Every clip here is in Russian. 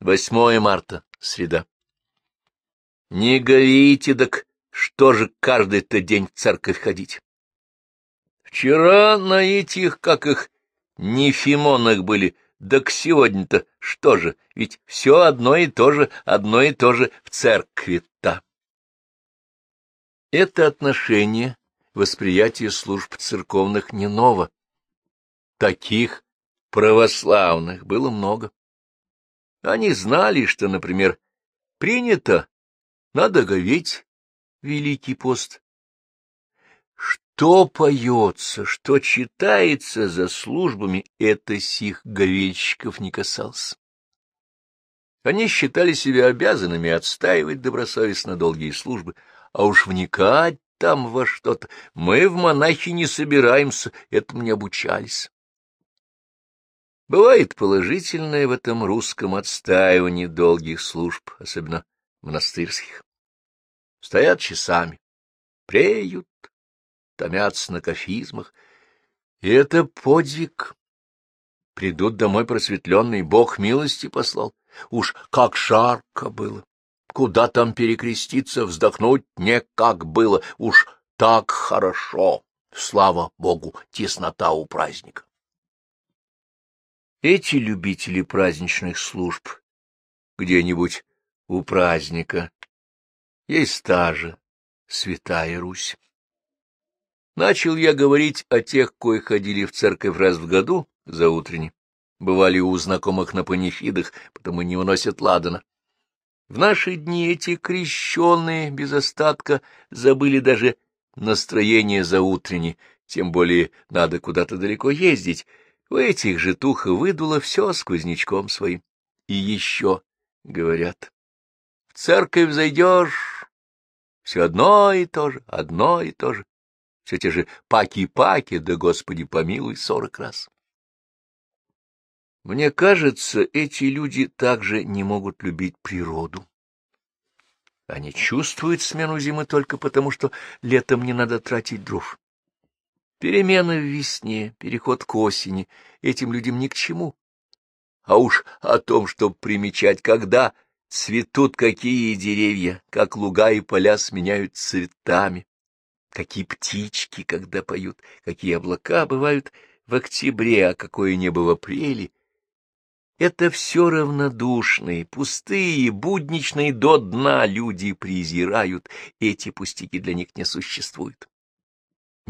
8 марта, среда. Не говорите, так что же каждый-то день в церковь ходить? Вчера на этих, как их, нефимонах были, так сегодня-то что же, ведь все одно и то же, одно и то же в церкви-то. Это отношение, восприятие служб церковных не ново. Таких православных было много. Они знали, что, например, принято, надо говеть Великий пост. Что поется, что читается за службами, это сих говельщиков не касался. Они считали себя обязанными отстаивать добросовестно долгие службы, а уж вникать там во что-то мы в монахи не собираемся, этому не обучались. Бывает положительное в этом русском отстаивании долгих служб, особенно монастырских. Стоят часами, преют, томятся на кафизмах. И это подвиг. Придут домой просветленный, Бог милости послал. Уж как жарко было! Куда там перекреститься, вздохнуть не как было, уж так хорошо! Слава Богу, теснота у праздника. Эти любители праздничных служб где-нибудь у праздника есть та же святая Русь. Начал я говорить о тех, кои ходили в церковь раз в году за утренне, бывали у знакомых на панихидах, потому не выносят ладана. В наши дни эти крещенные без остатка забыли даже настроение за утренне, тем более надо куда-то далеко ездить, у этих же туха выдуло все сквознячком своим. И еще, говорят, в церковь зайдешь, все одно и то же, одно и то же. Все те же паки-паки, да, Господи, помилуй, сорок раз. Мне кажется, эти люди также не могут любить природу. Они чувствуют смену зимы только потому, что летом не надо тратить дров. Перемены в весне, переход к осени этим людям ни к чему. А уж о том, чтобы примечать, когда цветут какие деревья, как луга и поля сменяют цветами, какие птички, когда поют, какие облака бывают в октябре, а какое небо в апреле. Это все равнодушные, пустые, будничные до дна люди презирают, эти пустяки для них не существуют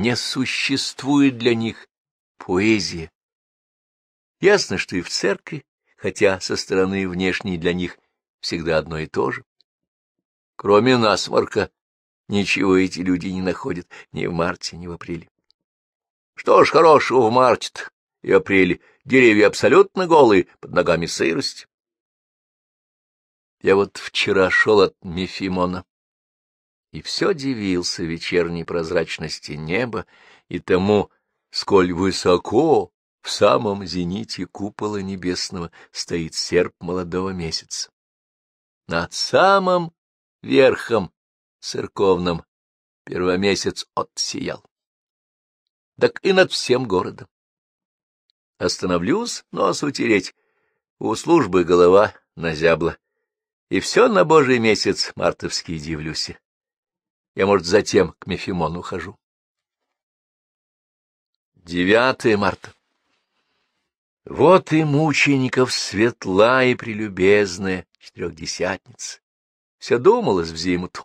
не существует для них поэзия. Ясно, что и в церкви, хотя со стороны внешней для них всегда одно и то же. Кроме насморка, ничего эти люди не находят ни в марте, ни в апреле. Что ж хорошего в марте и апреле? Деревья абсолютно голые, под ногами сырость. Я вот вчера шел от Мефимона и все дивился вечерней прозрачности неба и тому, сколь высоко в самом зените купола небесного стоит серп молодого месяца. Над самым верхом церковным первомесяц отсиял. Так и над всем городом. Остановлюсь нос утереть, у службы голова назябла, и все на божий месяц мартовский дивлюсь. Я, может, затем к Мефимону хожу. 9 марта. Вот и мучеников светла и прелюбезная четырехдесятница. Все думалось в зиму-ту.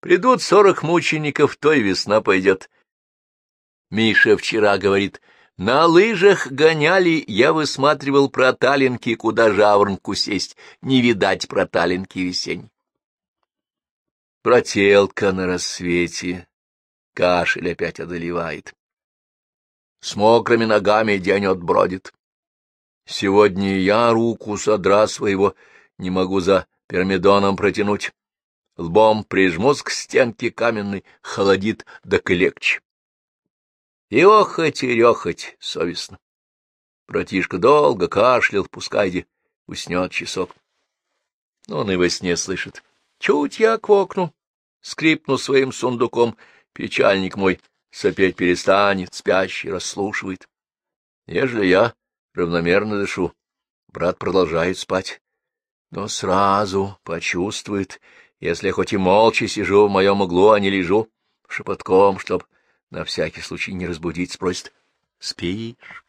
Придут сорок мучеников, то и весна пойдет. Миша вчера говорит, на лыжах гоняли, я высматривал проталинки, куда жаворонку сесть, не видать проталинки весенней. Протелка на рассвете, кашель опять одолевает. С мокрыми ногами день отбродит. Сегодня я руку содра своего не могу за пермидоном протянуть. Лбом прижмусь к стенке каменной, холодит, да легче. И охоть, и рехоть совестно. Братишка долго кашлял, пускай де уснет часок. Он и во сне слышит. Чуть я к окну, скрипну своим сундуком, печальник мой сопеть перестанет, спящий расслушивает. Ежели я равномерно дышу, брат продолжает спать. но сразу почувствует, если хоть и молча сижу в моем углу, а не лежу, шепотком, чтоб на всякий случай не разбудить, спросит «Спишь?»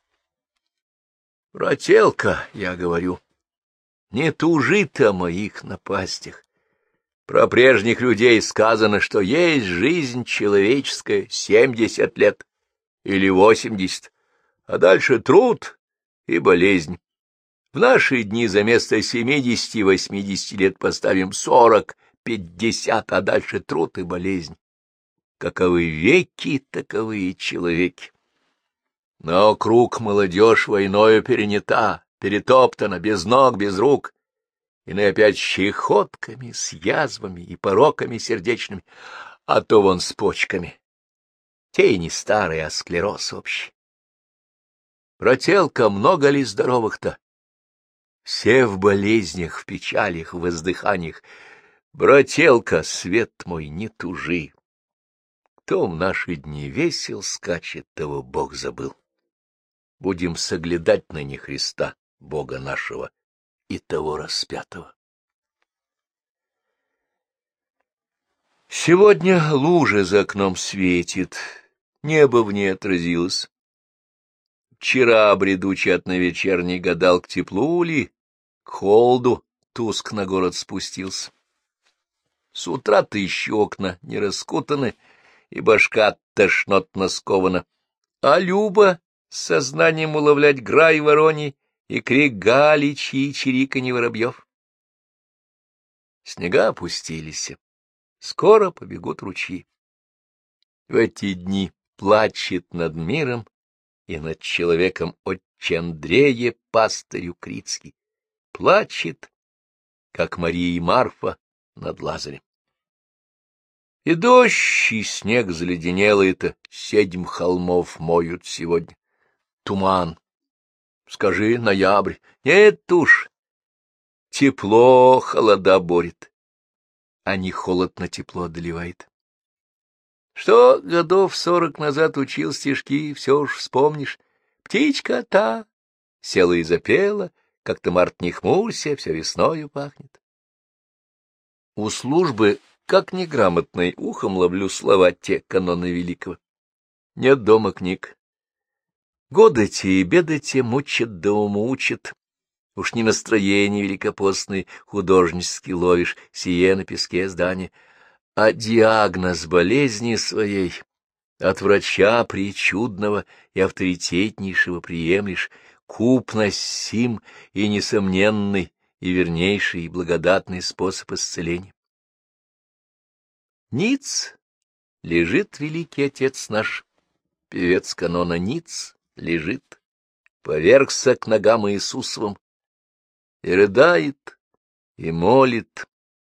«Брателка», — я говорю, — «не тужи о моих напастях. Про прежних людей сказано, что есть жизнь человеческая семьдесят лет или восемьдесят, а дальше труд и болезнь. В наши дни за место семидесяти-восьмидесяти лет поставим сорок, пятьдесят, а дальше труд и болезнь. Каковы веки, таковы и человеки. Но круг молодежь войною перенята, перетоптана, без ног, без рук, и на опять щехотками, с язвами и пороками сердечными, а то вон с почками. Те и не старые, а склероз общий. Брателка, много ли здоровых-то? Все в болезнях, в печалях, в воздыханиях. Брателка, свет мой, не тужи. Кто в наши дни весел скачет, того Бог забыл. Будем соглядать на не Христа, Бога нашего, и того распятого. Сегодня лужа за окном светит, небо в ней отразилось. Вчера, бредучи от на вечерней, гадал к теплу ли, к холоду, туск на город спустился. С утра-то еще окна не раскутаны, и башка тошнотно скована, а Люба с сознанием уловлять грай вороний и крик галичи и чириканье воробьев. Снега опустились, скоро побегут ручьи. В эти дни плачет над миром и над человеком отче Андрея, пастырю Крицкий. Плачет, как Мария и Марфа над Лазарем. И дождь, и снег заледенелый-то, седьм холмов моют сегодня. Туман. Скажи, ноябрь. Нет уж. Тепло холода борет, а не холод на тепло одолевает. Что годов сорок назад учил стишки, все уж вспомнишь. Птичка та села и запела, как-то март не хмурься, все весною пахнет. У службы, как неграмотный, ухом ловлю слова те каноны великого. Нет дома книг. Годы те и беды те мучат да умучат. Уж не настроение великопостное художнически ловишь, сие на песке здания — а диагноз болезни своей от врача причудного и авторитетнейшего приемлешь, купность сим и несомненный, и вернейший, и благодатный способ исцеления. Ниц лежит великий отец наш, певец канона Ниц лежит, повергся к ногам Иисусовым, и рыдает, и молит,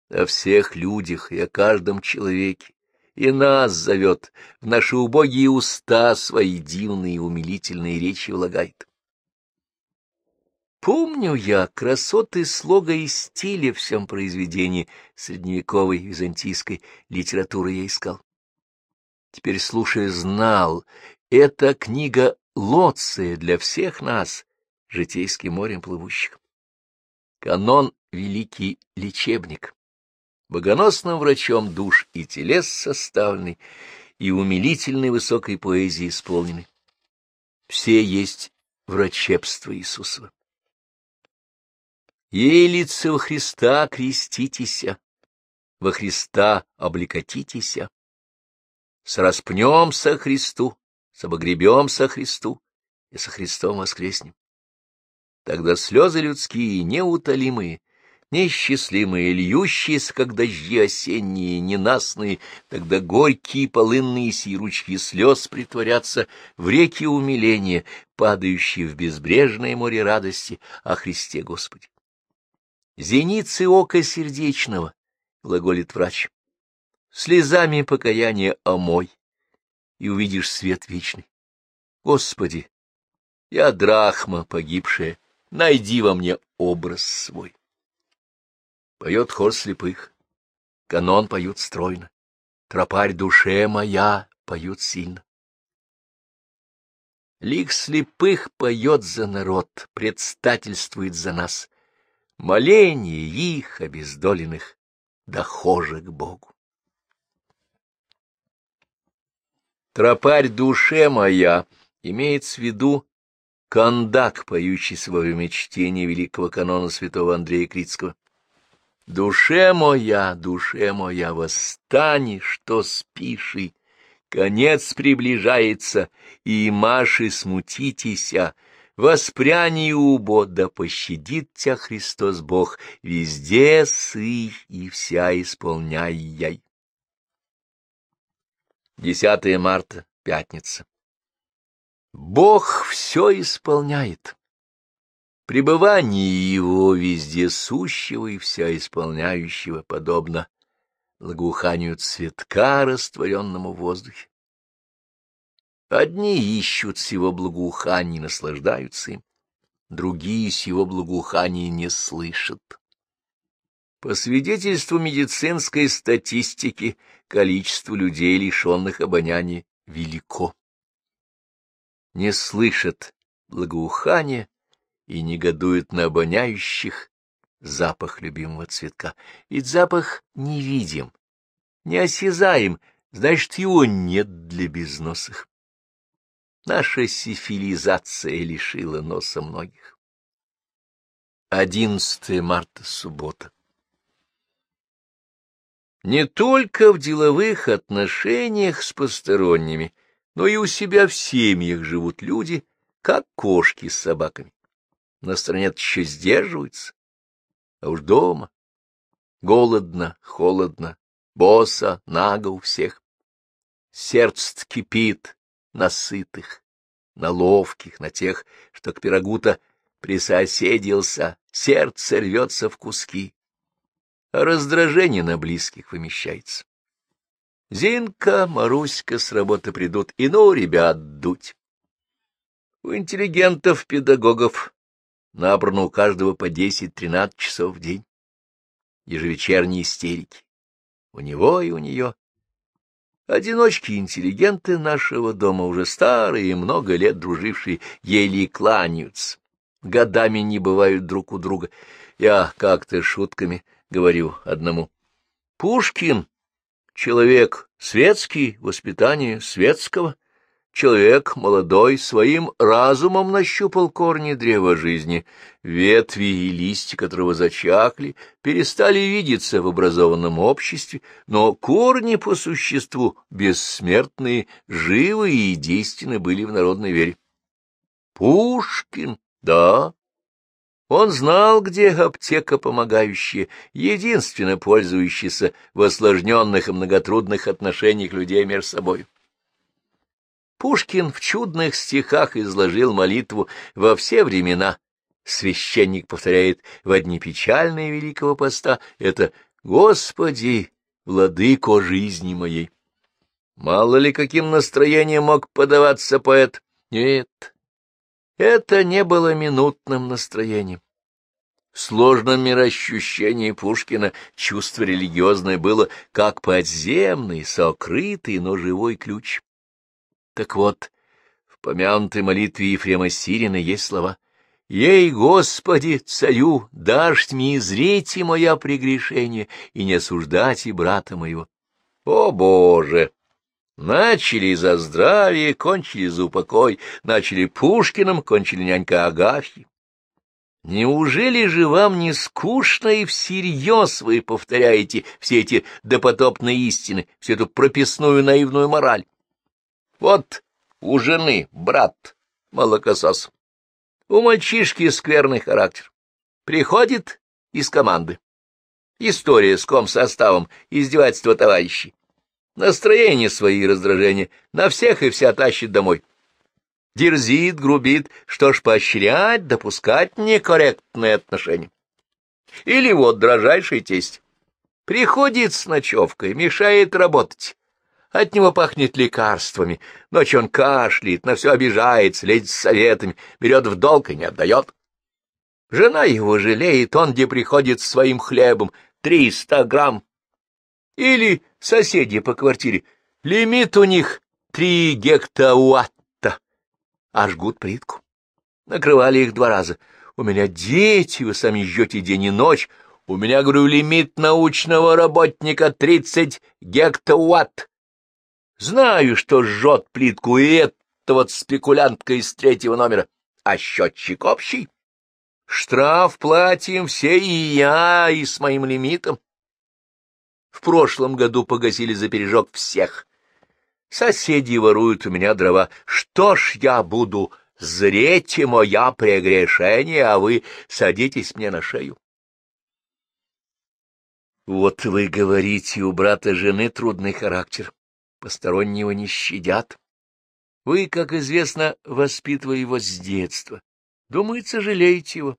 о всех людях и о каждом человеке, и нас зовет, в наши убогие уста свои дивные умилительные речи влагает. Помню я красоты слога и стиля в всем произведении средневековой византийской литературы я искал. Теперь, слушая, знал, эта книга Лоция для всех нас, житейским морем плывущих. Канон — великий лечебник богоносным врачом душ и телес составленный, и умилительной высокой поэзии исполненный. Все есть врачебство Иисусова. Елицы во Христа креститеся, во Христа облекотитеся, сраспнемся Христу, собогребемся Христу и со Христом воскреснем. Тогда слезы людские неутолимые Несчастливые, льющиеся, как дожди осенние, ненастные, тогда горькие полынные сиручки слез притворятся в реки умиления, падающие в безбрежное море радости о Христе Господе. «Зеницы ока сердечного», — глаголит врач, — «слезами покаяния омой, и увидишь свет вечный. Господи, я драхма погибшая, найди во мне образ свой». Поет хор слепых, канон поют стройно, тропарь душе моя поют сильно. Лик слепых поет за народ, предстательствует за нас. моление их, обездоленных, дохоже к Богу. Тропарь душе моя имеет в виду кандак, поющий во время чтения великого канона святого Андрея Критского. Душе моя, душе моя, восстань, что спиши, конец приближается, и маши смутитеся, воспряни убо, да пощадит тебя Христос Бог, везде сый и вся исполняй яй. 10 марта, пятница. Бог все исполняет. Пребывание его везде сущего и вся исполняющего подобно благоуханию цветка, растворенному в воздухе. Одни ищут сего благоухания и наслаждаются им, другие сего благоухания не слышат. По свидетельству медицинской статистики, количество людей, лишенных обоняния, велико. Не слышат благоухания и негодуют на обоняющих запах любимого цветка. Ведь запах невидим, неосязаем, значит, его нет для безносых. Наша сифилизация лишила носа многих. 11 марта, суббота. Не только в деловых отношениях с посторонними, но и у себя в семьях живут люди, как кошки с собаками. На стороне еще сдерживаются, а уж дома голодно, холодно, босса, наго у всех. Сердце кипит на сытых, на ловких, на тех, что к пирогу-то присоседился, сердце рвется в куски, раздражение на близких вымещается. Зинка, Маруська с работы придут, и ну, ребят, дуть. У интеллигентов, педагогов Набрано у каждого по десять-тринадцать часов в день. Ежевечерние истерики. У него и у нее. Одиночки-интеллигенты нашего дома, уже старые, много лет дружившие, еле кланяются. Годами не бывают друг у друга. Я как-то шутками говорю одному. Пушкин — человек светский, воспитание светского — Человек молодой своим разумом нащупал корни древа жизни, ветви и листья которого зачахли, перестали видеться в образованном обществе, но корни по существу бессмертные, живые и действенны были в народной вере. Пушкин, да, он знал, где аптека помогающая, единственно пользующаяся в осложненных и многотрудных отношениях людей между собой. Пушкин в чудных стихах изложил молитву во все времена. Священник повторяет в одни печальные Великого Поста это «Господи, владыко жизни моей». Мало ли каким настроением мог подаваться поэт? Нет, это не было минутным настроением. В сложном мироощущении Пушкина чувство религиозное было как подземный, сокрытый, но живой ключ. Так вот, в помянутой молитве Ефрема Сирина есть слова «Ей, Господи, царю, дашь мне зрите моя прегрешение и не осуждать и брата моего». О, Боже! Начали за здравие, кончили за упокой, начали Пушкиным, кончили нянька Агафьи. Неужели же вам не скучно и всерьез вы повторяете все эти допотопные истины, всю эту прописную наивную мораль? Вот у жены брат молокосос. У мальчишки скверный характер. Приходит из команды. История с комсоставом, издевательство товарищей. Настроение свои и раздражения на всех и вся тащит домой. Дерзит, грубит, что ж поощрять, допускать некорректные отношения. Или вот дрожайший тесть. Приходит с ночевкой, мешает работать, от него пахнет лекарствами. Ночью он кашляет, на все обижается, лезет с советами, берет в долг и не отдает. Жена его жалеет, он где приходит с своим хлебом, триста грамм. Или соседи по квартире. Лимит у них три гектауатта, а жгут плитку. Накрывали их два раза. У меня дети, вы сами ждете день и ночь. У меня, говорю, лимит научного работника тридцать гектоватт. Знаю, что жжет плитку и эта вот спекулянтка из третьего номера. А счетчик общий. Штраф платим все и я, и с моим лимитом. В прошлом году погасили за пережог всех. Соседи воруют у меня дрова. Что ж я буду? Зрете моя прегрешение, а вы садитесь мне на шею. Вот вы говорите, у брата жены трудный характер. Постороннего не щадят. Вы, как известно, воспитывая его с детства. Думается, жалеете его.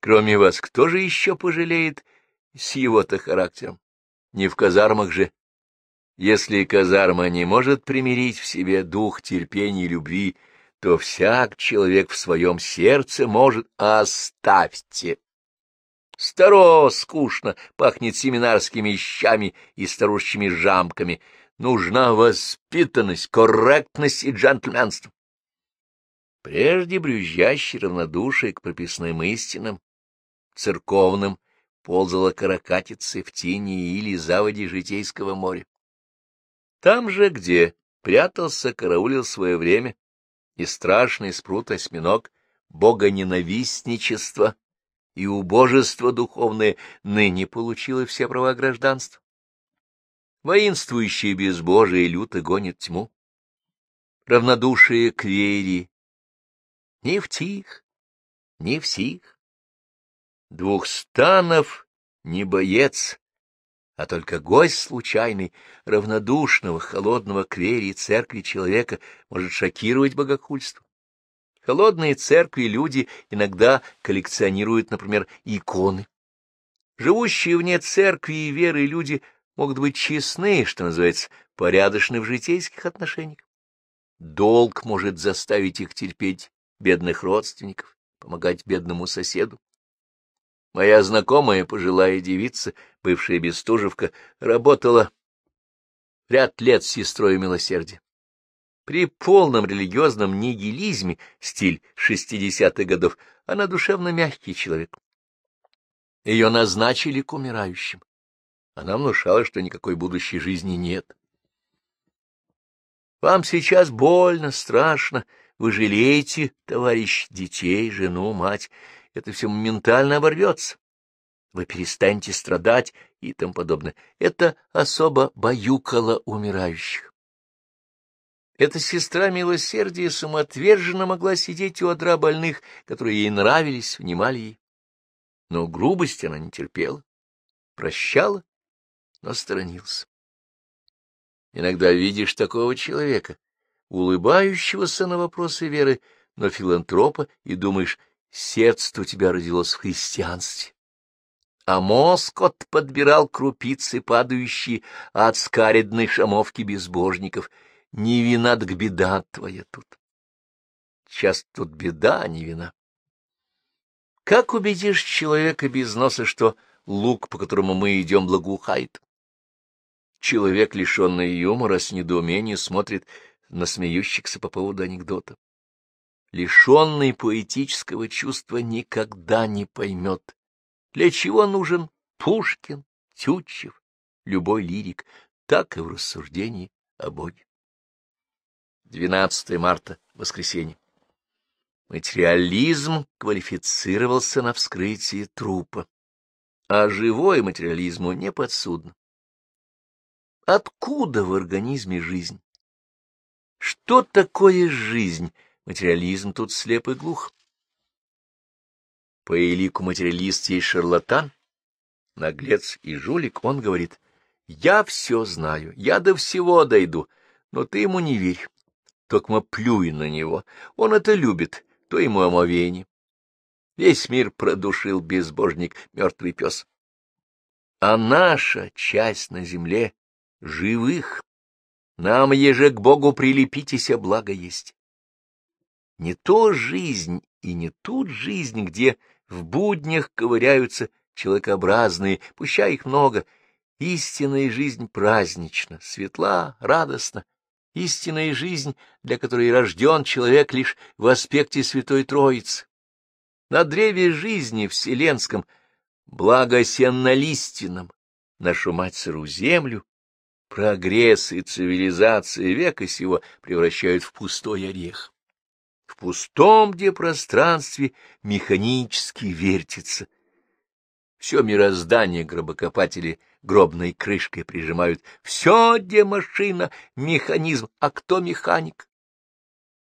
Кроме вас, кто же еще пожалеет с его-то характером? Не в казармах же. Если казарма не может примирить в себе дух терпения и любви, то всяк человек в своем сердце может «оставьте». Старо, скучно, пахнет семинарскими щами и старушечьими жамками. Нужна воспитанность, корректность и джентльменство. Прежде брюзжащий равнодушие к прописным истинам, церковным, ползала каракатицы в тени или заводе житейского моря. Там же, где прятался, караулил свое время, и страшный спрут осьминог богоненавистничество и убожество духовное ныне получило все права гражданства. Воинствующее безбожие люто гонит тьму. Равнодушие к вере. Ни в тих, ни в сих. Двухстанов не боец, а только гость случайный, равнодушного, холодного к вере и церкви человека может шокировать богохульство. Холодные церкви люди иногда коллекционируют, например, иконы. Живущие вне церкви и веры люди могут быть честны, что называется, порядочны в житейских отношениях. Долг может заставить их терпеть бедных родственников, помогать бедному соседу. Моя знакомая, пожилая девица, бывшая Бестужевка, работала ряд лет с сестрой милосердия. При полном религиозном нигилизме, стиль шестидесятых годов, она душевно мягкий человек. Ее назначили к умирающим. Она внушала, что никакой будущей жизни нет. Вам сейчас больно, страшно, вы жалеете, товарищ, детей, жену, мать это все моментально оборвется. Вы перестанете страдать и тому подобное. Это особо баюкало умирающих. Эта сестра милосердия самоотверженно могла сидеть у одра больных, которые ей нравились, внимали ей. Но грубости она не терпела, прощала, но сторонился. Иногда видишь такого человека, улыбающегося на вопросы веры, но филантропа, и думаешь, сердце у тебя родилось в христианстве. А Москот подбирал крупицы, падающие от скаредной шамовки безбожников. Не вина, так беда твоя тут. Сейчас тут беда, а не вина. Как убедишь человека без носа, что лук, по которому мы идем, благоухает? Человек, лишенный юмора, с недоумением смотрит на смеющихся по поводу анекдота лишенный поэтического чувства, никогда не поймет, для чего нужен Пушкин, Тютчев, любой лирик, так и в рассуждении о Боге. 12 марта, воскресенье. Материализм квалифицировался на вскрытии трупа, а живой материализму не подсудно. Откуда в организме жизнь? Что такое жизнь? Материализм тут слеп и глух. По элику материалист есть шарлатан, наглец и жулик, он говорит, «Я все знаю, я до всего дойду, но ты ему не верь, только плюй на него, он это любит, то ему омовение». Весь мир продушил безбожник, мертвый пес. А наша часть на земле — живых. Нам, еже к Богу прилепитесь, а благо есть не то жизнь и не тут жизнь, где в буднях ковыряются человекообразные, пущай их много. Истинная жизнь празднична, светла, радостна. Истинная жизнь, для которой рожден человек лишь в аспекте Святой Троицы. на древе жизни вселенском, благосеннолистином, нашу мать сыру землю, прогресс и цивилизация века сего превращают в пустой орех. В пустом где пространстве механически вертится. Все мироздание гробокопатели гробной крышкой прижимают. Все, где машина, механизм, а кто механик?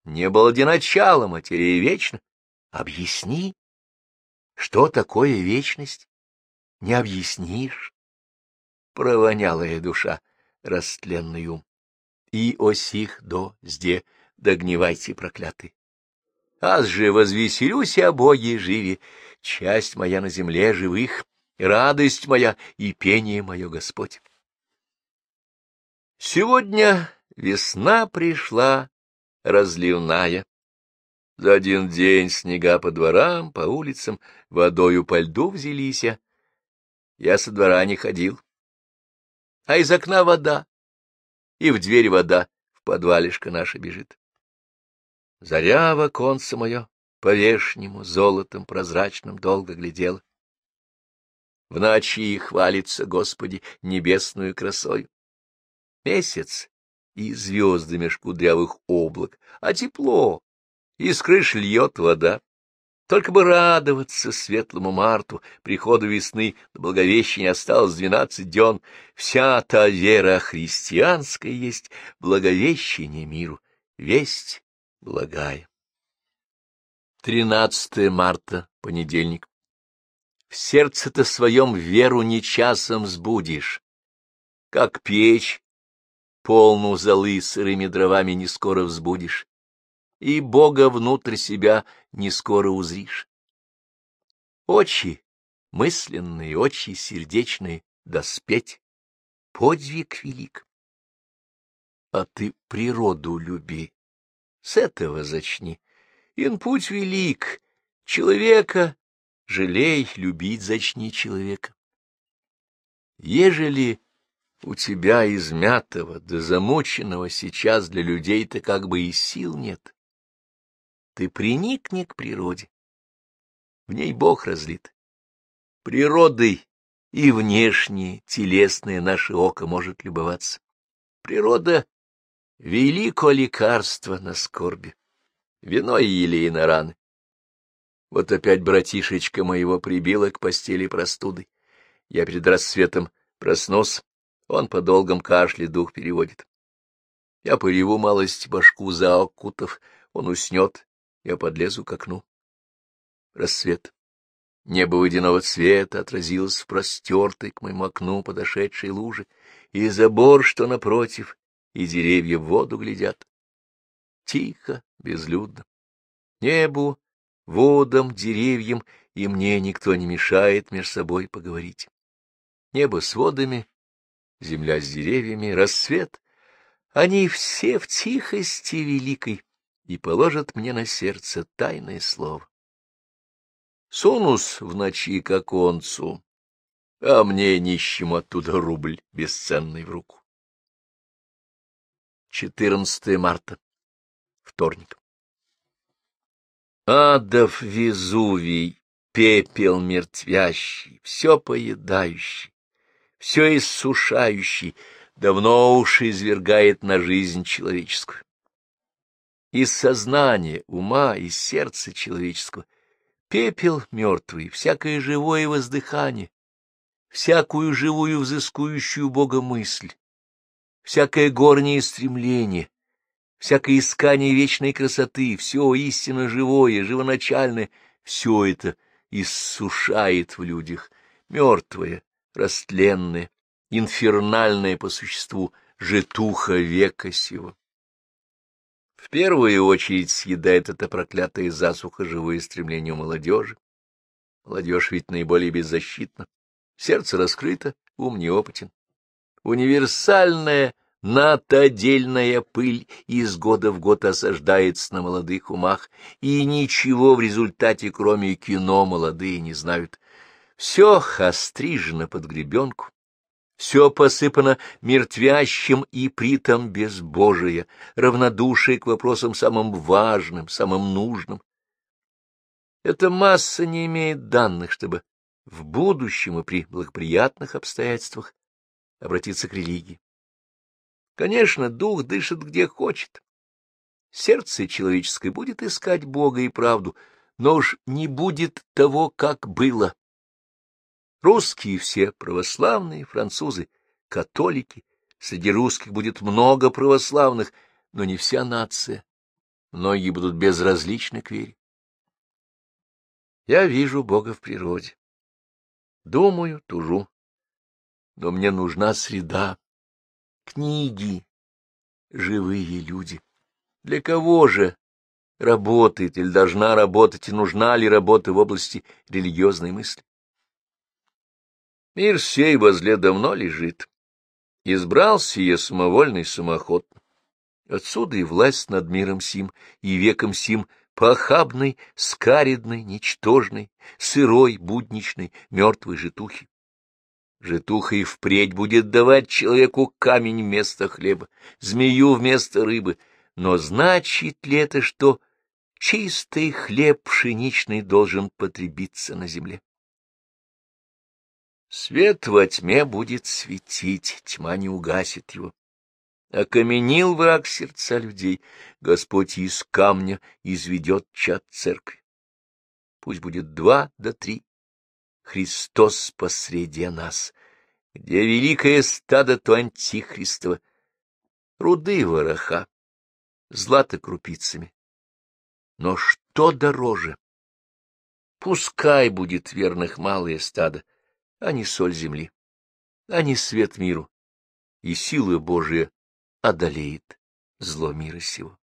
Не было где начала, материя вечна. Объясни, что такое вечность? Не объяснишь. Провонялая душа, растленный ум. И осих до сде догнивайте, проклятый. Аз же возвеселюсь о Боге живи, часть моя на земле живых, радость моя и пение мое Господь. Сегодня весна пришла разливная. За один день снега по дворам, по улицам, водою по льду взялись. Я со двора не ходил. А из окна вода, и в дверь вода, в подвалишко наше бежит. Заря в оконце мое по вешнему золотом прозрачным долго глядела. В ночи хвалится, Господи, небесную красою. Месяц и звезды меж кудрявых облак, а тепло, и с крыш льет вода. Только бы радоваться светлому марту, приходу весны, до Благовещения осталось двенадцать дён. Вся та вера христианская есть Благовещение миру, весть благая. 13 марта, понедельник. В сердце-то своем веру не часом сбудешь, как печь полну золы сырыми дровами не скоро взбудешь, и Бога внутрь себя не скоро узришь. Очи мысленные, очи сердечные, доспеть, подвиг велик. А ты природу люби, с этого зачни. Ин путь велик, человека жалей, любить зачни человека. Ежели у тебя измятого да замученного сейчас для людей-то как бы и сил нет. Ты приникни к природе. В ней Бог разлит. Природой и внешнее, телесное наше око может любоваться. Природа — великое лекарство на скорби, вино и елей на раны. Вот опять братишечка моего прибила к постели простудой. Я перед рассветом проснулся, он по долгом кашле дух переводит. Я пореву малость башку за окутов, он уснет, я подлезу к окну. Рассвет. Небо водяного цвета отразилось в простертой к моему окну подошедшей луже, и забор, что напротив, и деревья в воду глядят. Тихо, безлюдно. Небу, водам, деревьям, и мне никто не мешает меж собой поговорить. Небо с водами, земля с деревьями, рассвет, они все в тихости великой и положат мне на сердце тайное слово. Сунус в ночи к оконцу, а мне нищему оттуда рубль бесценный в руку. 14 марта, вторник. Адов Везувий, пепел мертвящий, все поедающий, все иссушающий, давно уж извергает на жизнь человеческую. Из сознания, ума и сердца человеческого пепел мертвый, всякое живое воздыхание, всякую живую взыскующую Бога мысль, всякое горнее стремление, всякое искание вечной красоты, все истинно живое, живоначальное, все это иссушает в людях, мертвое, растленное, инфернальное по существу житуха века сего. В первую очередь съедает это проклятое засуха живое стремление у молодежи. Молодежь ведь наиболее беззащитна. Сердце раскрыто, ум неопытен. Универсальная натодельная пыль из года в год осаждается на молодых умах, и ничего в результате, кроме кино, молодые не знают. Все острижено под гребенку, все посыпано мертвящим и притом безбожие, равнодушие к вопросам самым важным, самым нужным. Эта масса не имеет данных, чтобы в будущем и при благоприятных обстоятельствах обратиться к религии. Конечно, дух дышит где хочет. Сердце человеческое будет искать Бога и правду, но уж не будет того, как было. Русские все православные, французы, католики. Среди русских будет много православных, но не вся нация. Многие будут безразличны к вере. Я вижу Бога в природе. Думаю, тужу. Но мне нужна среда, книги, живые люди. Для кого же работает или должна работать, и нужна ли работа в области религиозной мысли? Мир сей возле давно лежит. Избрался я самовольный самоход. Отсюда и власть над миром сим, и веком сим — похабной, скаридной, ничтожной, сырой, будничной, мертвой житухи. Житуха и впредь будет давать человеку камень вместо хлеба, змею вместо рыбы. Но значит ли это, что чистый хлеб пшеничный должен потребиться на земле? Свет во тьме будет светить, тьма не угасит его. Окаменил враг сердца людей, Господь из камня изведет чад церкви. Пусть будет два до три. Христос посреди нас. Где великое стадо, то антихристово. Руды вороха, злато крупицами. Но что дороже? Пускай будет верных малое стадо, а не соль земли, а не свет миру, и силы Божия одолеет зло мира сего.